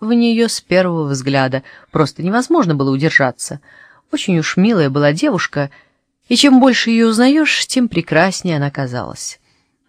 в нее с первого взгляда. Просто невозможно было удержаться. Очень уж милая была девушка, и чем больше ее узнаешь, тем прекраснее она казалась.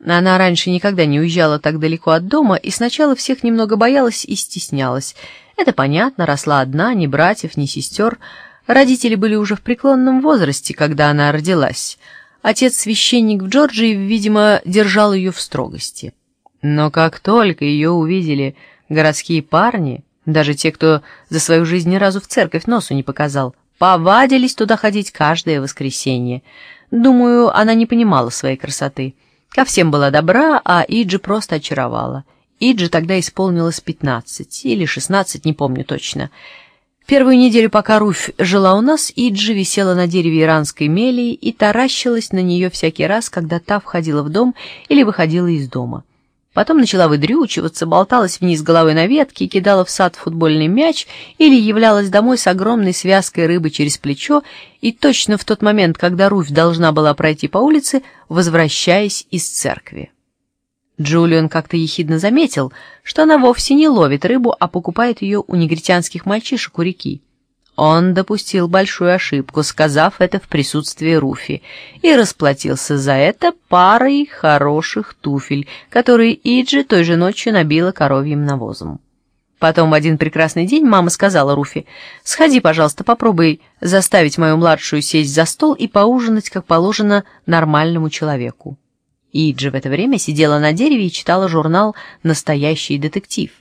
Она раньше никогда не уезжала так далеко от дома и сначала всех немного боялась и стеснялась. Это понятно, росла одна, ни братьев, ни сестер. Родители были уже в преклонном возрасте, когда она родилась. Отец-священник в Джорджии, видимо, держал ее в строгости. Но как только ее увидели городские парни, даже те, кто за свою жизнь ни разу в церковь носу не показал, повадились туда ходить каждое воскресенье. Думаю, она не понимала своей красоты. Ко всем была добра, а Иджи просто очаровала. Иджи тогда исполнилось пятнадцать или шестнадцать, не помню точно. Первую неделю, пока Руфь жила у нас, Иджи висела на дереве иранской мелии и таращилась на нее всякий раз, когда та входила в дом или выходила из дома. Потом начала выдрючиваться, болталась вниз головой на ветке, кидала в сад футбольный мяч или являлась домой с огромной связкой рыбы через плечо и точно в тот момент, когда Руфь должна была пройти по улице, возвращаясь из церкви. Джулиан как-то ехидно заметил, что она вовсе не ловит рыбу, а покупает ее у негритянских мальчишек у реки. Он допустил большую ошибку, сказав это в присутствии Руфи, и расплатился за это парой хороших туфель, которые Иджи той же ночью набила коровьим навозом. Потом в один прекрасный день мама сказала Руфи, «Сходи, пожалуйста, попробуй заставить мою младшую сесть за стол и поужинать, как положено нормальному человеку». Иджи в это время сидела на дереве и читала журнал «Настоящий детектив».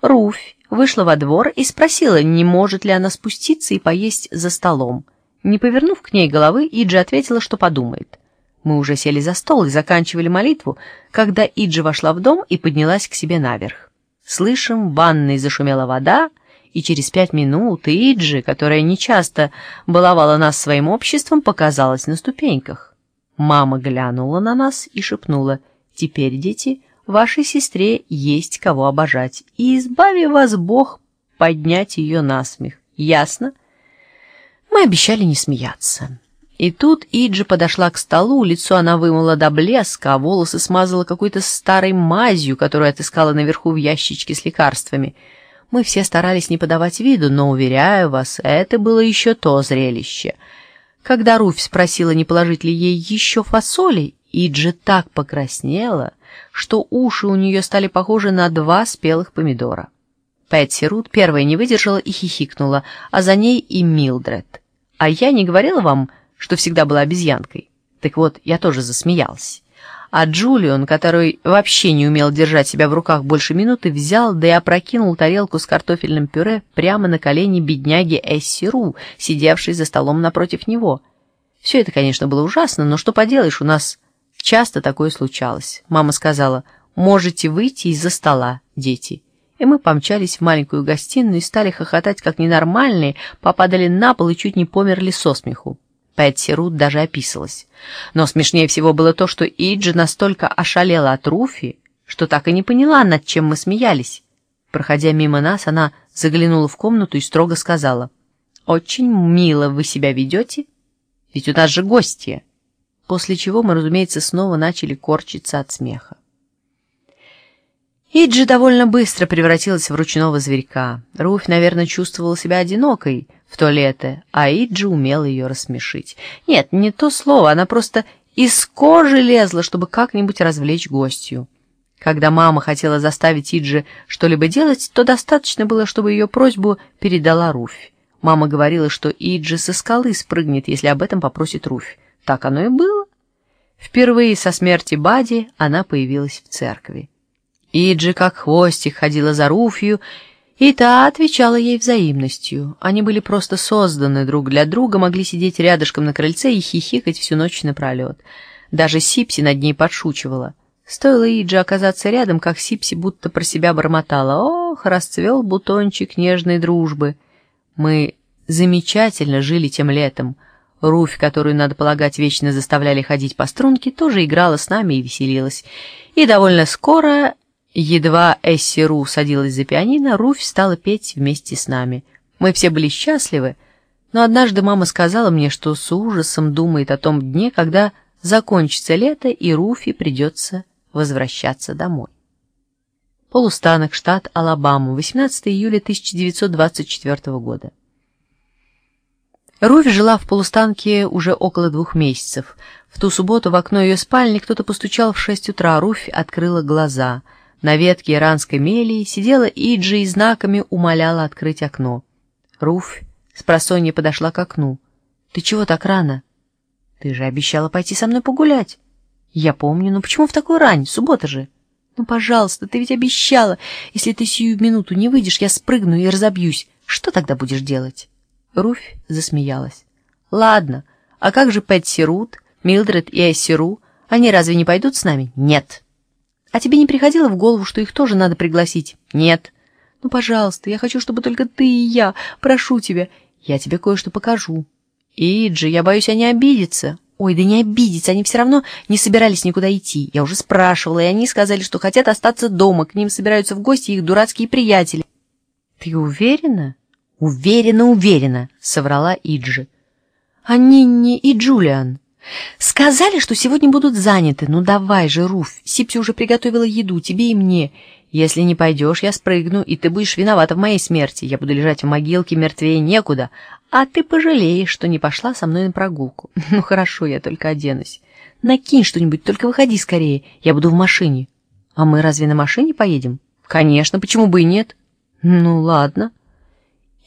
Руфь вышла во двор и спросила, не может ли она спуститься и поесть за столом. Не повернув к ней головы, Иджи ответила, что подумает. Мы уже сели за стол и заканчивали молитву, когда Иджи вошла в дом и поднялась к себе наверх. Слышим, в ванной зашумела вода, и через пять минут Иджи, которая нечасто баловала нас своим обществом, показалась на ступеньках. Мама глянула на нас и шепнула, «Теперь, дети, вашей сестре есть кого обожать, и избави вас Бог поднять ее на смех. Ясно? Мы обещали не смеяться. И тут Иджи подошла к столу, лицо она вымыла до блеска, а волосы смазала какой-то старой мазью, которую отыскала наверху в ящичке с лекарствами. Мы все старались не подавать виду, но, уверяю вас, это было еще то зрелище. Когда Руфь спросила, не положить ли ей еще фасоли, Иджи так покраснела, что уши у нее стали похожи на два спелых помидора. Пэтси Рут первая не выдержала и хихикнула, а за ней и Милдред. А я не говорила вам, что всегда была обезьянкой? Так вот, я тоже засмеялась. А Джулион, который вообще не умел держать себя в руках больше минуты, взял да и опрокинул тарелку с картофельным пюре прямо на колени бедняги Эсси Ру, сидевшей за столом напротив него. Все это, конечно, было ужасно, но что поделаешь, у нас Часто такое случалось. Мама сказала, можете выйти из-за стола, дети. И мы помчались в маленькую гостиную и стали хохотать как ненормальные, попадали на пол и чуть не померли со смеху. Пэтси Рут даже описалась. Но смешнее всего было то, что Иджи настолько ошалела от Руфи, что так и не поняла, над чем мы смеялись. Проходя мимо нас, она заглянула в комнату и строго сказала, «Очень мило вы себя ведете, ведь у нас же гостья» после чего мы, разумеется, снова начали корчиться от смеха. Иджи довольно быстро превратилась в ручного зверька. Руфь, наверное, чувствовала себя одинокой в то лето, а Иджи умела ее рассмешить. Нет, не то слово, она просто из кожи лезла, чтобы как-нибудь развлечь гостью. Когда мама хотела заставить Иджи что-либо делать, то достаточно было, чтобы ее просьбу передала Руфь. Мама говорила, что Иджи со скалы спрыгнет, если об этом попросит Руфь. Так оно и было. Впервые со смерти Бади она появилась в церкви. Иджи как хвостик ходила за Руфью, и та отвечала ей взаимностью. Они были просто созданы друг для друга, могли сидеть рядышком на крыльце и хихикать всю ночь напролет. Даже Сипси над ней подшучивала. Стоило Иджи оказаться рядом, как Сипси будто про себя бормотала. «Ох, расцвел бутончик нежной дружбы!» Мы замечательно жили тем летом — Руфь, которую, надо полагать, вечно заставляли ходить по струнке, тоже играла с нами и веселилась. И довольно скоро, едва Эсси Ру садилась за пианино, Руфь стала петь вместе с нами. Мы все были счастливы, но однажды мама сказала мне, что с ужасом думает о том дне, когда закончится лето и Руфи придется возвращаться домой. Полустанок, штат Алабама, 18 июля 1924 года. Руфь жила в полустанке уже около двух месяцев. В ту субботу в окно ее спальни кто-то постучал в шесть утра, Руфь открыла глаза. На ветке иранской мелии сидела Иджи и знаками умоляла открыть окно. Руфь с просонья подошла к окну. «Ты чего так рано?» «Ты же обещала пойти со мной погулять». «Я помню, но почему в такую рань? Суббота же». «Ну, пожалуйста, ты ведь обещала. Если ты сию минуту не выйдешь, я спрыгну и разобьюсь. Что тогда будешь делать?» Руфь засмеялась. «Ладно, а как же Пэтси Рут, Милдред и Эссиру? Они разве не пойдут с нами?» «Нет». «А тебе не приходило в голову, что их тоже надо пригласить?» «Нет». «Ну, пожалуйста, я хочу, чтобы только ты и я. Прошу тебя, я тебе кое-что покажу». «Иджи, я боюсь, они обидятся». «Ой, да не обидятся, они все равно не собирались никуда идти. Я уже спрашивала, и они сказали, что хотят остаться дома, к ним собираются в гости их дурацкие приятели». «Ты уверена?» «Уверена, уверена», — соврала Иджи. «А Нинни и Джулиан?» «Сказали, что сегодня будут заняты. Ну давай же, Руф, Сипси уже приготовила еду тебе и мне. Если не пойдешь, я спрыгну, и ты будешь виновата в моей смерти. Я буду лежать в могилке мертвее некуда, а ты пожалеешь, что не пошла со мной на прогулку. Ну хорошо, я только оденусь. Накинь что-нибудь, только выходи скорее, я буду в машине». «А мы разве на машине поедем?» «Конечно, почему бы и нет?» «Ну ладно».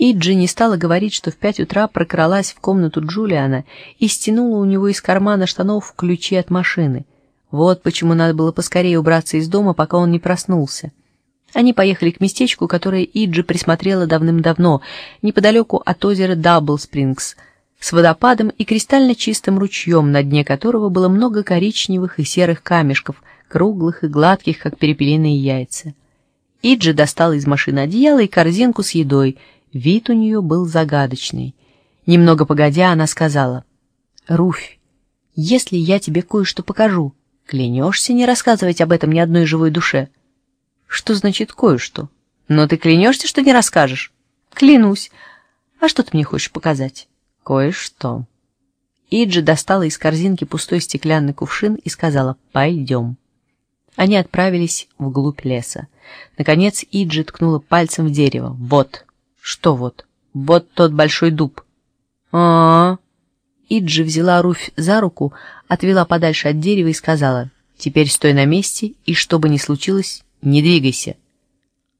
Иджи не стала говорить, что в пять утра прокралась в комнату Джулиана и стянула у него из кармана штанов ключи от машины. Вот почему надо было поскорее убраться из дома, пока он не проснулся. Они поехали к местечку, которое Иджи присмотрела давным-давно, неподалеку от озера Дабл-Спрингс, с водопадом и кристально чистым ручьем, на дне которого было много коричневых и серых камешков, круглых и гладких, как перепелиные яйца. Иджи достала из машины одеяло и корзинку с едой — Вид у нее был загадочный. Немного погодя, она сказала, «Руфь, если я тебе кое-что покажу, клянешься не рассказывать об этом ни одной живой душе?» «Что значит кое-что? Но ты клянешься, что не расскажешь?» «Клянусь. А что ты мне хочешь показать?» «Кое-что». Иджи достала из корзинки пустой стеклянный кувшин и сказала «Пойдем». Они отправились вглубь леса. Наконец Иджи ткнула пальцем в дерево. «Вот». Что вот? Вот тот большой дуб. А, -а, -а. Иджи взяла Руфь за руку, отвела подальше от дерева и сказала, «Теперь стой на месте, и что бы ни случилось, не двигайся».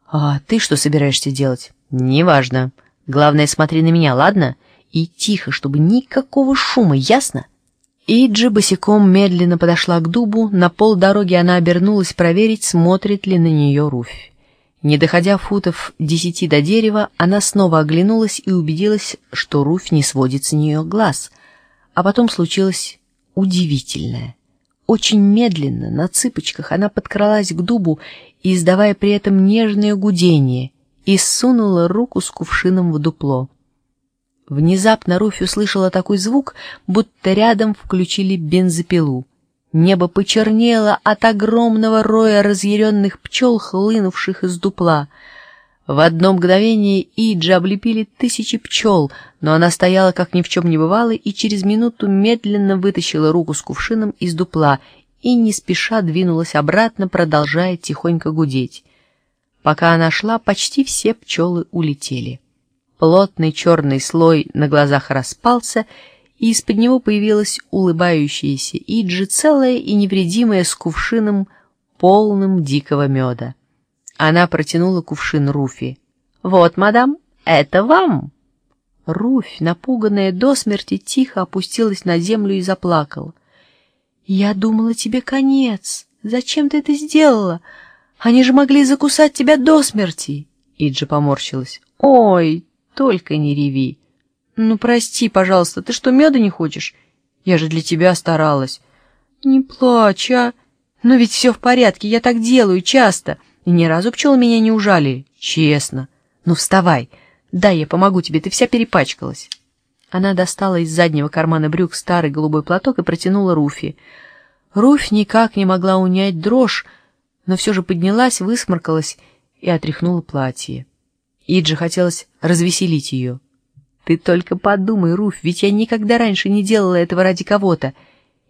«А ты что собираешься делать?» «Неважно. Главное, смотри на меня, ладно? И тихо, чтобы никакого шума, ясно?» Иджи босиком медленно подошла к дубу, на полдороги она обернулась проверить, смотрит ли на нее Руфь. Не доходя футов десяти до дерева, она снова оглянулась и убедилась, что Руфь не сводит с нее глаз. А потом случилось удивительное. Очень медленно, на цыпочках, она подкралась к дубу, издавая при этом нежное гудение, и сунула руку с кувшином в дупло. Внезапно Руфь услышала такой звук, будто рядом включили бензопилу. Небо почернело от огромного роя разъяренных пчел, хлынувших из дупла. В одно мгновение Иджи облепили тысячи пчел, но она стояла, как ни в чем не бывало, и через минуту медленно вытащила руку с кувшином из дупла и не спеша двинулась обратно, продолжая тихонько гудеть. Пока она шла, почти все пчелы улетели. Плотный черный слой на глазах распался, и из-под него появилась улыбающаяся Иджи, целая и невредимая, с кувшином, полным дикого меда. Она протянула кувшин Руфи. «Вот, мадам, это вам!» Руфь, напуганная до смерти, тихо опустилась на землю и заплакала. «Я думала, тебе конец. Зачем ты это сделала? Они же могли закусать тебя до смерти!» Иджи поморщилась. «Ой, только не реви!» «Ну, прости, пожалуйста, ты что, меда не хочешь? Я же для тебя старалась». «Не плачь, а? Но ведь все в порядке, я так делаю часто. И ни разу пчелы меня не ужали, честно. Ну, вставай, дай я помогу тебе, ты вся перепачкалась». Она достала из заднего кармана брюк старый голубой платок и протянула Руфи. Руфь никак не могла унять дрожь, но все же поднялась, высморкалась и отряхнула платье. Иджи хотелось развеселить ее. Ты только подумай, Руф, ведь я никогда раньше не делала этого ради кого-то.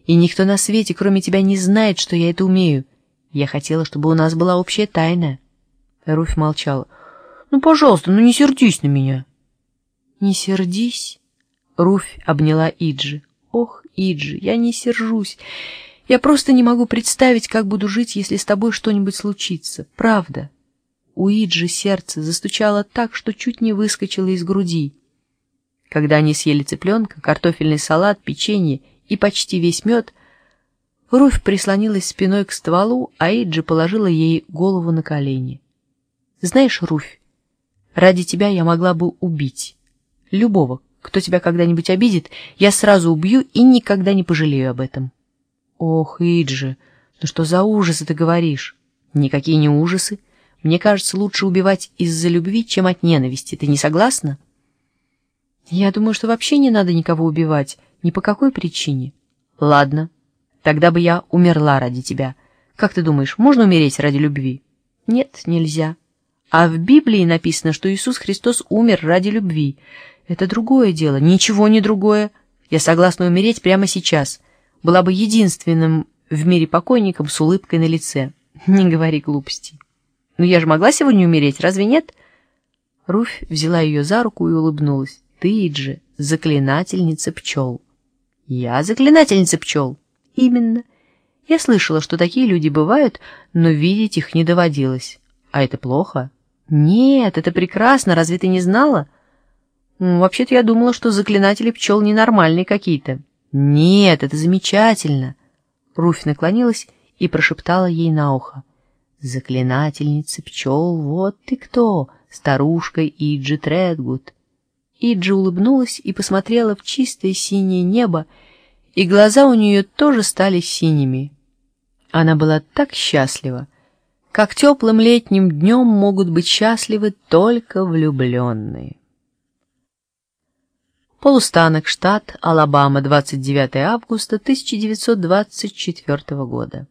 И никто на свете, кроме тебя, не знает, что я это умею. Я хотела, чтобы у нас была общая тайна. Руфь молчала. «Ну, пожалуйста, ну не сердись на меня». «Не сердись?» Руфь обняла Иджи. «Ох, Иджи, я не сержусь. Я просто не могу представить, как буду жить, если с тобой что-нибудь случится. Правда». У Иджи сердце застучало так, что чуть не выскочило из груди. Когда они съели цыпленка, картофельный салат, печенье и почти весь мед, Руфь прислонилась спиной к стволу, а Иджи положила ей голову на колени. «Знаешь, Руфь, ради тебя я могла бы убить. Любого, кто тебя когда-нибудь обидит, я сразу убью и никогда не пожалею об этом». «Ох, Иджи, ну что за ужасы ты говоришь?» «Никакие не ужасы. Мне кажется, лучше убивать из-за любви, чем от ненависти. Ты не согласна?» Я думаю, что вообще не надо никого убивать, ни по какой причине. Ладно, тогда бы я умерла ради тебя. Как ты думаешь, можно умереть ради любви? Нет, нельзя. А в Библии написано, что Иисус Христос умер ради любви. Это другое дело, ничего не другое. Я согласна умереть прямо сейчас. Была бы единственным в мире покойником с улыбкой на лице. Не говори глупостей. Но я же могла сегодня умереть, разве нет? Руфь взяла ее за руку и улыбнулась. Ты, Иджи, заклинательница пчел. Я заклинательница пчел? Именно. Я слышала, что такие люди бывают, но видеть их не доводилось. А это плохо? Нет, это прекрасно, разве ты не знала? Вообще-то я думала, что заклинатели пчел ненормальные какие-то. Нет, это замечательно. Руфь наклонилась и прошептала ей на ухо. Заклинательница пчел, вот ты кто, старушка Иджи Тредгуд. Иджи улыбнулась и посмотрела в чистое синее небо, и глаза у нее тоже стали синими. Она была так счастлива, как теплым летним днем могут быть счастливы только влюбленные. Полустанок, штат Алабама, 29 августа 1924 года.